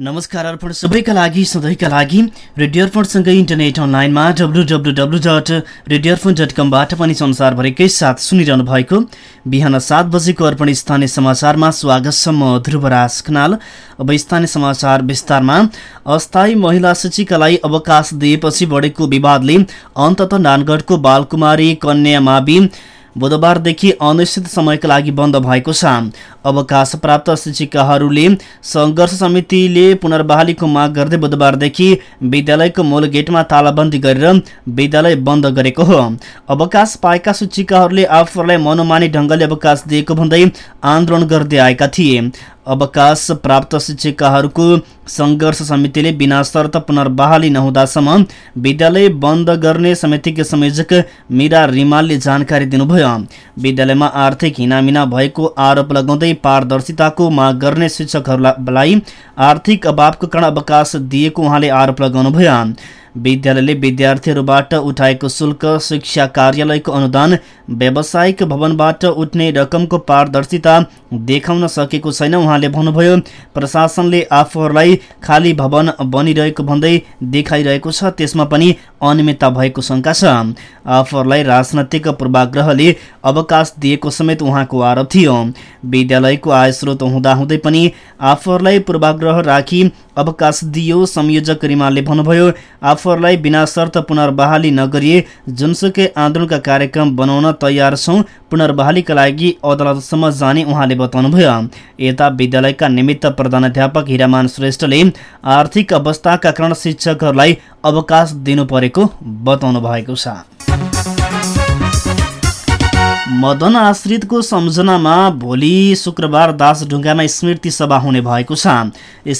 नमस्कार अर्पण सबैका लागि सधैँका लागि रेडियो अर्पणसँगै इन्टरनेट अनलाइनमा W W W dot radio Arpan dot कमबाट पनि संसारभरिकै साथ सुनिरहनु भएको बिहान सात बजेको अर्पण स्थानीय समाचारमा स्वागत छ म ध्रुवराज खनाल। अब स्थानीय समाचार विस्तारमा। अस्थायी महिला शिक्षिकालाई अवकाश दिएपछि बढेको विवादले अन्तत नानगढको बालकुमारी कन्या मावि बुधबारदेखि अनिश्चित समयका लागि बन्द भएको छ। अवकाश प्राप्त शिक्षिकाहरूले सङ्घर्ष समितिले पुनर्बहालीको माग गर्दै बुधबारदेखि विद्यालयको मूल गेटमा तालाबन्दी गरेर विद्यालय बन्द गरेको हो। अवकाश पाएका शिक्षिकाहरूले आफूहरूलाई मनोमानी ढङ्गले अवकाश दिएको भन्दै आन्दोलन गर्दै आएका थिए। अवकाश प्राप्त शिक्षिकाहरूको सङ्घर्ष समितिले बिना शर्त पुनर्बहाली नहुँदासम्म विद्यालय बन्द गर्ने समितिका संयोजक मिरा रिमालले जानकारी दिनुभयो। विद्यालयमा आर्थिक हिनामिना भएको आरोप लगाउँदै पारदर्शिताको माग गर्ने शिक्षकहरूलाई आर्थिक अभावको कारण अवकाश दिएको उहाँले आरोप लगाउनुभयो। विद्यालयले विद्यार्थीहरूबाट उठाएको शुल्क शिक्षा कार्यालयको अनुदान व्यावसायिक भवनबाट उठ्ने रकमको पारदर्शिता देखाउन सकेको छैन। उहाँले भन्नुभयो प्रशासनले आफूहरूलाई खाली भवन बनिरहेको भन्दै देखाइरहेको छ। त्यसमा पनि अनियमितता भएको शङ्का छ। आफूहरूलाई राजनैतिक पूर्वाग्रहले अवकाश दिएको समेत उहाँको आरोप थियो। विद्यालयको आय स्रोत हुँदाहुँदै पनि आफूहरूलाई पूर्वाग्रह राखी अवकाश दियो संयोजक रिमालले भन्नुभयो आफूहरूलाई बिना शर्त पुनर्बहाली नगरिए जुनसुकै आन्दोलनका कार्यक्रम बनाउन तयार छौँ। पुनर्बहालीका लागि अदालतसम्म जाने उहाँले बताउनुभयो यता विद्यालयका निमित्त प्रधानाध्यापक हिरामान श्रेष्ठले आर्थिक अवस्थाका कारण शिक्षकहरूलाई अवकाश दिनु परेको बताउनु भएको छ। मदन आश्रितको सम्झनामा भोलि शुक्रबार दासढुङ्गामा स्मृति सभा हुने भएको छ।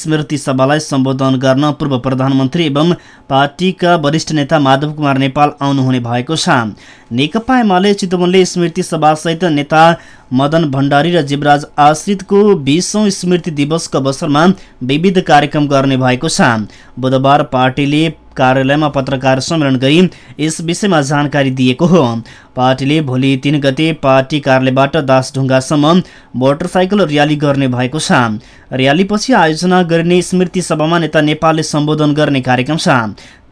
स्मृति सभालाई सम्बोधन गर्न पूर्व प्रधानमन्त्री एवं पार्टीका वरिष्ठ नेता माधव कुमार नेपाल आउनुहुने भएको छ। नेकपा एमाले चितवनले स्मृति सभासहित नेता मदन भण्डारी र जीवराज आश्रितको बिसौँ स्मृति दिवसको अवसरमा विविध कार्यक्रम गर्ने भएको छ। बुधबार पार्टीले कार्यालयमा पत्रकार सम्मेलन गरी यस विषयमा जानकारी दिएको हो। पार्टीले भोलि तिन गते पार्टी कार्यालयबाट दासढुङ्गासम्म मोटरसाइकल र्याली गर्ने भएको छ। र्यालीपछि आयोजना गरिने स्मृति सभामा नेता नेपालले सम्बोधन गर्ने कार्यक्रम छ।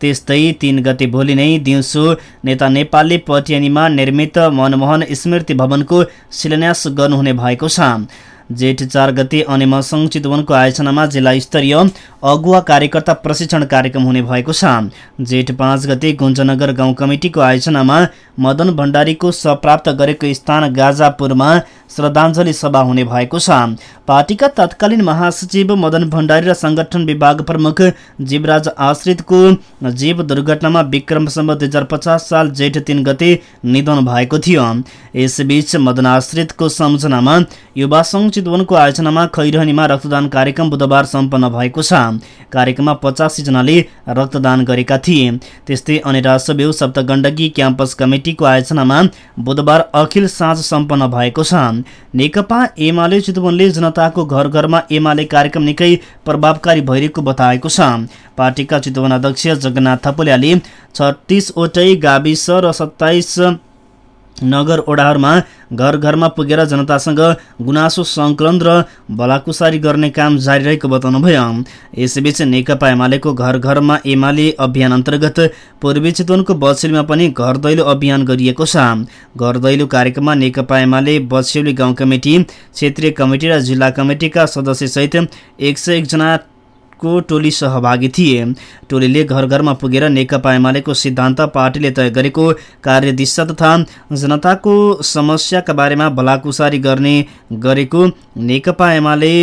त्यस्तै तिन गते भोलि नै दिउँसो नेता नेपालले पटियानीमा निर्मित मनमोहन स्मृति भवनको शिलान्यास गर्नुहुने भएको छ। जेठ चार गते अनेमा सङ्घ चितवनको आयोजनामा जिल्ला स्तरीय अगुवा कार्यकर्ता प्रशिक्षण कार्यक्रम हुने भएको छ। जेठ पाँच गते गुन्जनगर गाउँ कमिटीको आयोजनामा मदन भण्डारीको सप्राप्त गरेको स्थान गाजापुरमा श्रद्धाञ्जली सभा हुने भएको छ। पार्टीका तत्कालीन महासचिव मदन भण्डारी र संगठन विभाग प्रमुख जीवराज आश्रितको जीव दुर्घटनामा विक्रमसम्म दुई हजार पचास साल जेठ तिन गते निधन भएको थियो। यसबीच मदन आश्रितको सम्झनामा युवा सङ्घ चितवनको आयोजनामा खैरहनीमा रक्तदान कार्यक्रम बुधबार सम्पन्न भएको छ। कार्यक्रममा पचासी जनाले रक्तदान गरेका थिए। त्यस्तै अनिरासब्यू सप्तगण्डकी क्याम्पस कमिटीको आयोजनामा बुधबार अखिल साँझ सम्पन्न भएको छ। नेकपा एमाले चितवनले जनताको घर घरमा एमाले कार्यक्रम निकै प्रभावकारी भइरहेको बताएको छ। पार्टीका चितवन अध्यक्ष जगन्नाथ थपलियाले छत्तिसवटै गाविस र सत्ताइस नगर ओडाहरूमा घर घरमा पुगेर जनतासँग गुनासो सङ्कलन र भलाकुसारी गर्ने काम जारी रहेको बताउनुभयो। यसैबीच नेकपा एमालेको घर घरमा एमाले अभियान अन्तर्गत पूर्वी चितवनको बछेलीमा पनि घर दैलो अभियान गरिएको छ। घर दैलो कार्यक्रममा नेकपा एमाले बछेली गाउँ कमिटी क्षेत्रीय कमिटी र जिल्ला कमिटीका सदस्यसहित एक सय एकजना को टोली सहभागी थिए। टोलीले घर घरमा पुगेर नेकपा एमालेको सिद्धान्त पार्टीले तय गरेको कार्यदिशा तथा जनताको समस्याका बारेमा भलाकुसारी गर्ने गरेको नेकपा एमाले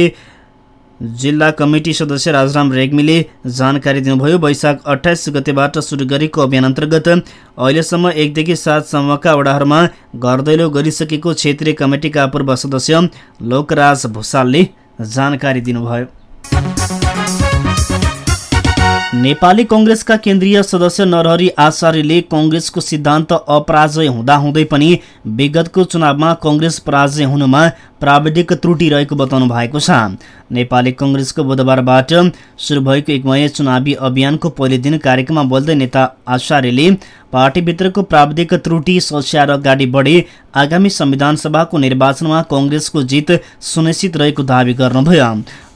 जिल्ला कमिटी सदस्य राजराम रेग्मीले जानकारी दिनुभयो। वैशाख अठाइस गतेबाट सुरु गरेको अभियान अन्तर्गत अहिलेसम्म एकदेखि सातसम्मका वडाहरूमा घर दैलो गरिसकेको क्षेत्रीय कमिटीका पूर्व सदस्य लोकराज भूषालले जानकारी दिनुभयो। नेपाली कङ्ग्रेसका केन्द्रीय सदस्य नरहरी आचार्यले कङ्ग्रेसको सिद्धान्त अपराजय हुँदाहुँदै पनि विगतको चुनावमा कङ्ग्रेस पराजय हुनुमा प्राविधिक त्रुटि रहेको बताउनु भएको छ। नेपाली कङ्ग्रेसको बुधबारबाट सुरु भएको एकमय चुनावी अभियानको पहिलो दिन कार्यक्रममा बोल्दै नेता आचार्यले पार्टीभित्रको प्राविधिक त्रुटि सच्याएर अगाडि बढे आगामी संविधान सभाको निर्वाचनमा कङ्ग्रेसको जित सुनिश्चित रहेको दावी गर्नुभयो।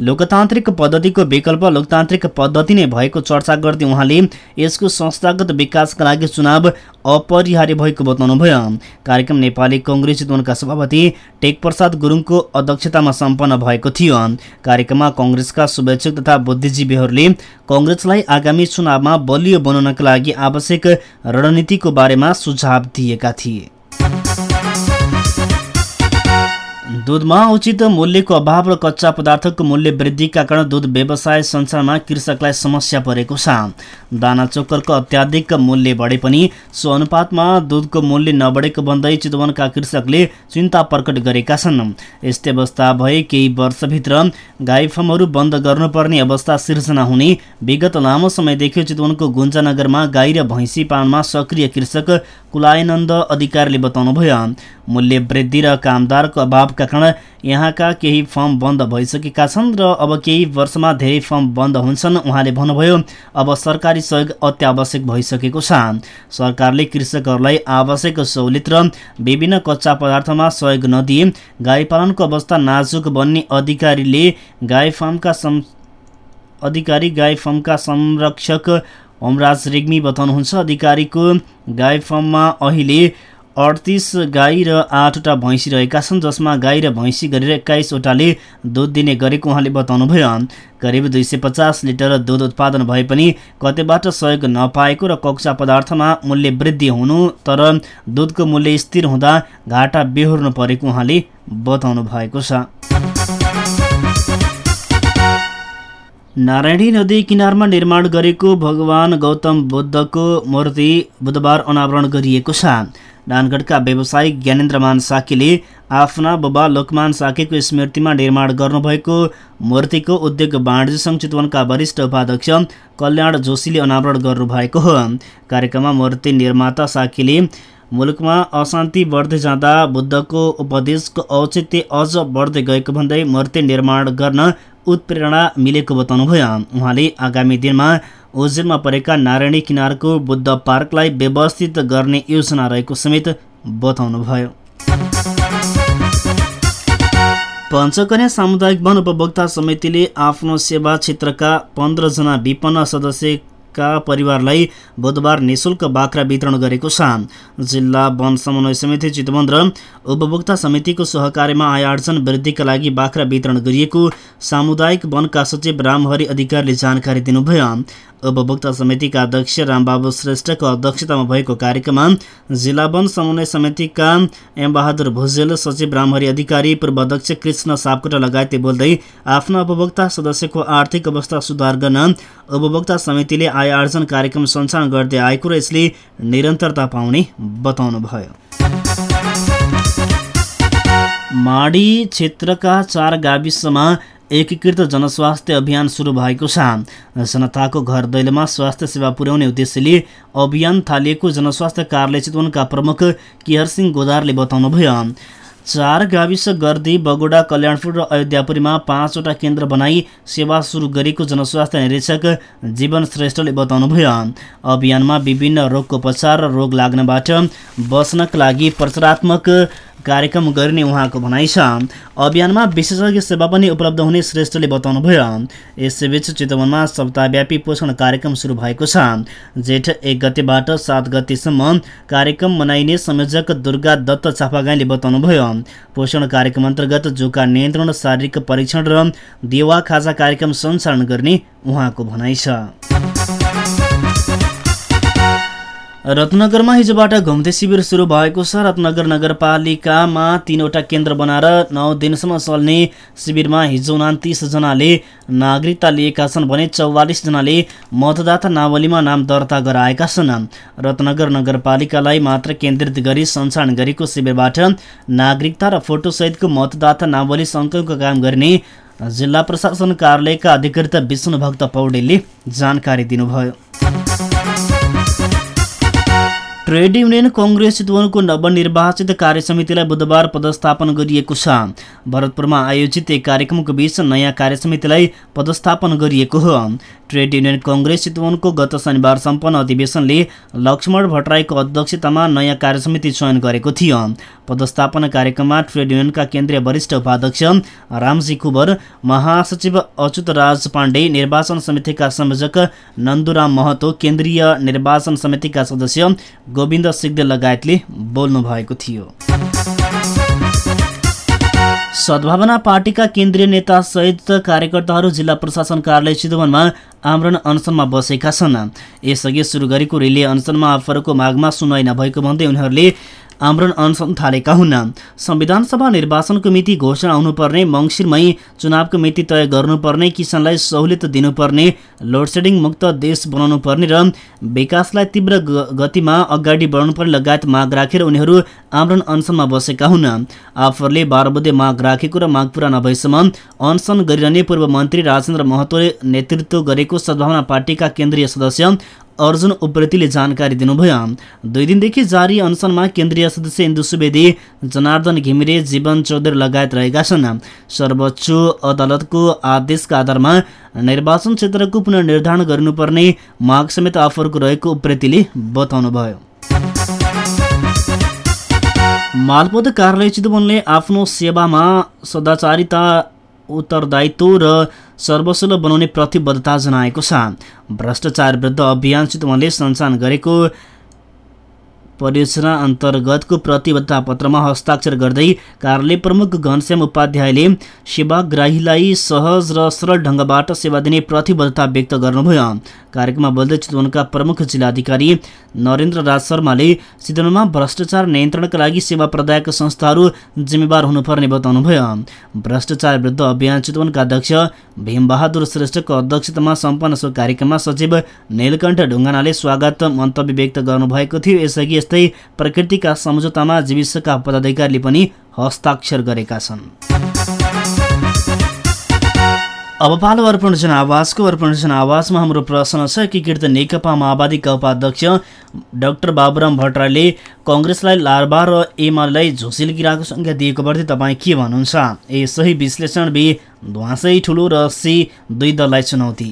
लोकतान्त्रिक पद्धतिको विकल्प लोकतान्त्रिक पद्धति नै भएको चर्चा गर्दै उहाँले यसको संस्थागत विकासका लागि चुनाव अपरिहार्य भएको बताउनुभयो। कार्यक्रम नेपाली कङ्ग्रेस चितवनका सभापति टेकप्रसाद गुरुङको अध्यक्षतामा सम्पन्न भएको थियो। कार्यक्रममा कङ्ग्रेसका शुभेच्छक तथा बुद्धिजीवीहरूले कङ्ग्रेसलाई आगामी चुनावमा बलियो बनाउनका लागि आवश्यक रणनीतिको बारेमा सुझाव दिएका थिए। दुधमा उचित मूल्यको अभाव र कच्चा पदार्थको मूल्य वृद्धिका कारण दुध व्यवसाय सञ्चारमा कृषकलाई समस्या परेको छ। दाना चोकरको अत्याधिक मूल्य बढे पनि सो अनुपातमा दुधको मूल्य नबढेको भन्दै चितवनका कृषकले चिन्ता प्रकट गरेका छन्। यस्तै अवस्था भए केही वर्षभित्र गाई फर्महरू बन्द गर्नुपर्ने अवस्था सिर्जना हुने विगत लामो समयदेखि चितवनको गुन्जानगरमा गाई र भैँसी पालनमा सक्रिय कृषक कुलायनन्द अधिकारीले बताउनुभयो। मूल्य वृद्धि र कामदारको अभावका कारण यहाँका केही फर्म बन्द भइसकेका छन् र अब केही वर्षमा धेरै फर्म बन्द हुन्छन् उहाँले भन्नुभयो अब सरकारी सहयोग अत्यावश्यक भइसकेको छ। सरकारले कृषकहरूलाई आवश्यक सहुलियत र विभिन्न कच्चा पदार्थमा सहयोग नदिए गाई पालनको अवस्था नाजुक बन्ने अधिकारीले गाई फार्मका अधिकारी गाई फार्मका संरक्षक होमराज रेग्मी बताउनुहुन्छ अधिकारीको गाई फार्ममा अहिले अडतिस गाई र आठवटा भैँसी रहेका छन् जसमा गाई र भैँसी गरेर एक्काइसवटाले दुध दिने गरेको उहाँले बताउनुभयो। करिब दुई सय पचास लिटर दुध उत्पादन भए पनि कतैबाट सहयोग नपाएको र कक्षा पदार्थमा मूल्य वृद्धि हुनु तर दुधको मूल्य स्थिर हुँदा घाटा बेहोर्नु परेको उहाँले बताउनु भएको छ। नारायणी नदी किनारमा निर्माण गरेको भगवान गौतम बुद्धको मूर्ति बुधबार अनावरण गरिएको छ। नानगढका व्यवसायी ज्ञानेन्द्रमान साकीले आफ्ना बुबा लोकमान साकेको स्मृतिमा निर्माण गर्नुभएको मूर्तिको उद्योग वाणिज्य सङ्घ चितवनका वरिष्ठ उपाध्यक्ष कल्याण जोशीले अनावरण गर्नुभएको हो। कार्यक्रममा मूर्ति निर्माता साकीले मुलुकमा अशान्ति बढ्दै जाँदा बुद्धको उपदेशको औचित्य अझ बढ्दै गएको भन्दै मूर्ति निर्माण गर्न उत्प्रेरणा मिलेको बताउनुभयो। उहाँले आगामी दिनमा ओजेलमा परेका नारायणी किनारको बुद्ध पार्कलाई व्यवस्थित गर्ने योजना रहेको समेत बताउनुभयो। पञ्चकन्या सामुदायिक वन उपभोक्ता समितिले आफ्नो सेवा क्षेत्रका पन्ध्रजना विपन्न सदस्य का परिवारलाई बुधबार निशुल्क बाख्रा वितरण गरेको छ जिल्ला वन समन्वय समिति चितवन र उपभोक्ता समितिको सहकार्यमा आय आर्जन वृद्धिका लागि बाख्रा वितरण गरिएको सामुदायिक वनका सचिव रामहरि अधिकारीले जानकारी दिनुभयो। उपभोक्ता समितिका अध्यक्ष रामबाबु श्रेष्ठको अध्यक्षतामा भएको कार्यक्रममा जिल्ला वन समन्वय समितिका एम बहादुर भुजेल सचिव रामहरि अधिकारी पूर्व अध्यक्ष कृष्ण सापकोटा लगायतले बोल्दै आफ्ना उपभोक्ता सदस्यको आर्थिक अवस्था सुधार गर्न उपभोक्ता समितिले आय आर्जन कार्यक्रम सञ्चालन गर्दै आएको र यसले निरन्तरता पाउने बताउनुभयो। माडी क्षेत्रका चार गाविसमा एकीकृत जनस्वास्थ्य अभियान सुरु भएको छ। जनताको घर दैलोमा स्वास्थ्य सेवा पुर्याउने उद्देश्यले अभियान थालिएको जनस्वास्थ्य कार्यालय चितवनका प्रमुख केहरसिंह गोदारले बताउनुभयो। चार गाविस गर्दी बगोडा कल्याणपुर र अयोध्यापुरीमा पाँचवटा केन्द्र बनाई सेवा सुरु गरेको जनस्वास्थ्य निरीक्षक जीवन श्रेष्ठले बताउनुभयो। अभियानमा विभिन्न रोगको उपचार र रोग लाग्नबाट बच्नका लागि प्रचारात्मक कार्यक्रम गरिने उहाँको भनाइ छ। अभियानमा विशेषज्ञ सेवा पनि उपलब्ध हुने श्रेष्ठले बताउनुभयो। यसैबीच चितवनमा सप्ताहव्यापी पोषण कार्यक्रम सुरु भएको छ। जेठ एक गतेबाट सात गतेसम्म कार्यक्रम मनाइने संयोजक दुर्गा दत्त चापागाईले बताउनुभयो। पोषण कार्यक्रम अन्तर्गत जोका नियन्त्रण शारीरिक परीक्षण र देवा खाजा कार्यक्रम सञ्चालन गर्ने उहाँको भनाइ छ। रत्नगरमा हिजोबाट घुम्ते शिविर सुरु भएको छ। रत्नगर नगरपालिकामा तीनवटा केन्द्र बनाएर नौ दिनसम्म चल्ने शिविरमा हिजो उनातिसजनाले नागरिकता लिएका छन् भने चौवालिसजनाले मतदाता नावलीमा नाम दर्ता गराएका छन्। रत्नगर नगरपालिकालाई मात्र केन्द्रित गरी सञ्चालन गरेको शिविरबाट नागरिकता र फोटोसहितको मतदाता नावली सङ्कलनको काम गर्ने जिल्ला प्रशासन कार्यालयका अधिकृत विष्णुभक्त पौडेलले जानकारी दिनुभयो। ट्रेड युनियन कङ्ग्रेस चितवनको नवनिर्वाचित कार्यसमितिलाई बुधबार पदस्थापन गरिएको छ। भरतपुरमा आयोजित एक कार्यक्रमको बीच नयाँ कार्यसमितिलाई पदस्थापन गरिएको हो। ट्रेड युनियन कङ्ग्रेस चितवनको गत शनिबार सम्पन्न अधिवेशनले लक्ष्मण भट्टराईको अध्यक्षतामा नयाँ कार्यसमिति चयन गरेको थियो। पदस्थापना कार्यक्रममा ट्रेड युनियनका केन्द्रीय वरिष्ठ उपाध्यक्ष रामजी कुबर महासचिव अच्युत राज पाण्डे निर्वाचन समितिका संयोजक नन्दुराम महतो केन्द्रीय निर्वाचन समितिका सदस्य गोविन्द सिग्देल लगायतले बोल्नु भएको थियो। सद्भावना पार्टीका केन्द्रीय नेता सहित कार्यकर्ताहरू जिल्ला प्रशासन कार्यालय चितवनमा आमरण अनसनमा बसेका छन्। यसअघि सुरु गरेको रिले अनसनमा आफरको मागमा सुनवाई नभएको भन्दै उनीहरूले आमरण अनसन थालेका हुन्। संविधान सभा निर्वाचनको मिति घोषणा हुनुपर्ने मङ्सिरमै चुनावको मिति तय गर्नुपर्ने किसानलाई सहुलियत दिनुपर्ने लोडसेडिङ मुक्त देश बनाउनु पर्ने र विकासलाई तीव्र गतिमा अगाडि बढाउनुपर्ने लगायत माग राखेर उनीहरू आमरण अनसनमा बसेका हुन्। आफरले बाह्र बुधे माग राखेको र माग पुरा नभएसम्म अनसन गरिरहने पूर्व मन्त्री राजेन्द्र महतोले नेतृत्व गरेको सद्भावना पार्टीका केन्द्रीय सदस्य अर्जुन उप्रेतीले जानकारी दिनुभयो। दुई दिनदेखि जारी अनसनमा केन्द्रीय सदस्य इन्दु सुवेदी जनार्दन घिमिरे जीवन चौधरी लगायत रहेका छन्। सर्वोच्च अदालतको आदेशका आधारमा निर्वाचन क्षेत्रको पुनर्निर्धारण गर्नुपर्ने माग समेत आफरको रहेको उप्रेतीले बताउनुभयो। मालपोत कार्यालय चितवनले आफ्नो सेवामा सदाचारिता उत्तरदायित्व र सर्वसुलभ बनाउने प्रतिबद्धता जनाएको छ। भ्रष्टाचार विरुद्ध अभियान चितवनले सञ्चालन गरेको परियोजना अन्तर्गतको प्रतिबद्धता पत्रमा हस्ताक्षर गर्दै कार्यालय प्रमुख घनश्याम उपाध्यायले सेवाग्राहीलाई सहज र सरल ढङ्गबाट सेवा दिने प्रतिबद्धता व्यक्त गर्नुभयो। कार्यक्रममा बोल्दै चितवनका प्रमुख जिल्लाधिकारी नरेन्द्र राज शर्माले चितवनमा भ्रष्टाचार नियन्त्रणका लागि सेवा प्रदायक संस्थाहरू जिम्मेवार हुनुपर्ने बताउनुभयो। भ्रष्टाचार विरुद्ध अभियान चितवनका अध्यक्ष भीमबहादुर श्रेष्ठको अध्यक्षतामा सम्पन्न सो कार्यक्रममा सचिव नीलकण्ठ ढुङ्गानाले स्वागत मन्तव्य व्यक्त गर्नुभएको थियो। यसअघि यस्तै प्रकृतिका सम्झौतामा जीविसका पदाधिकारीले पनि हस्ताक्षर गरेका छन्। अब पालो अर्पण जनावासको अर्पण जनावासमा हाम्रो प्रश्न छ एकीकृत नेकपा माओवादीका उपाध्यक्ष डाक्टर बाबुराम भट्टराईले कङ्ग्रेसलाई लारबा र एमालेलाई झुसिल किराको सङ्ख्या दिएको प्रति तपाईँ के भन्नुहुन्छ? ए सही विश्लेषण बी ध्वासै ठुलो र सी दुई दललाई चुनौती।